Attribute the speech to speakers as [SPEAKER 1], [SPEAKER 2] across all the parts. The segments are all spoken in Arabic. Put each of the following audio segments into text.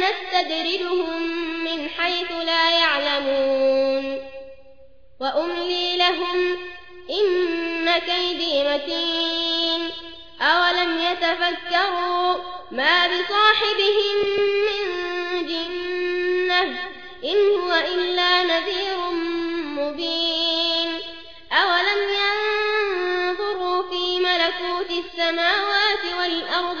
[SPEAKER 1] سنستدرجهم من حيث لا يعلمون. وأملي لهم إن كيدي متين. أولم يتفكروا ما بصاحبهم من جنة إن هو إلا نذير مبين. أولم ينظروا في ملكوت السماوات والأرض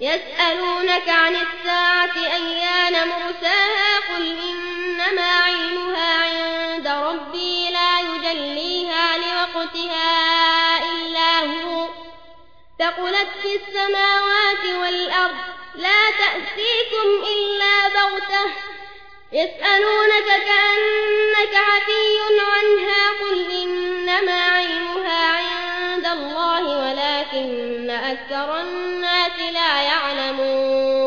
[SPEAKER 1] يسألونك عن الساعة أيان مرساها قل إنما علمها عند ربي لا يجليها لوقتها إلا هو ثقلت في السماوات والأرض لا تأتيكم إلا بغتة يسألونك كأنك عفي عنها ولكن أكثر الناس لا يعلمون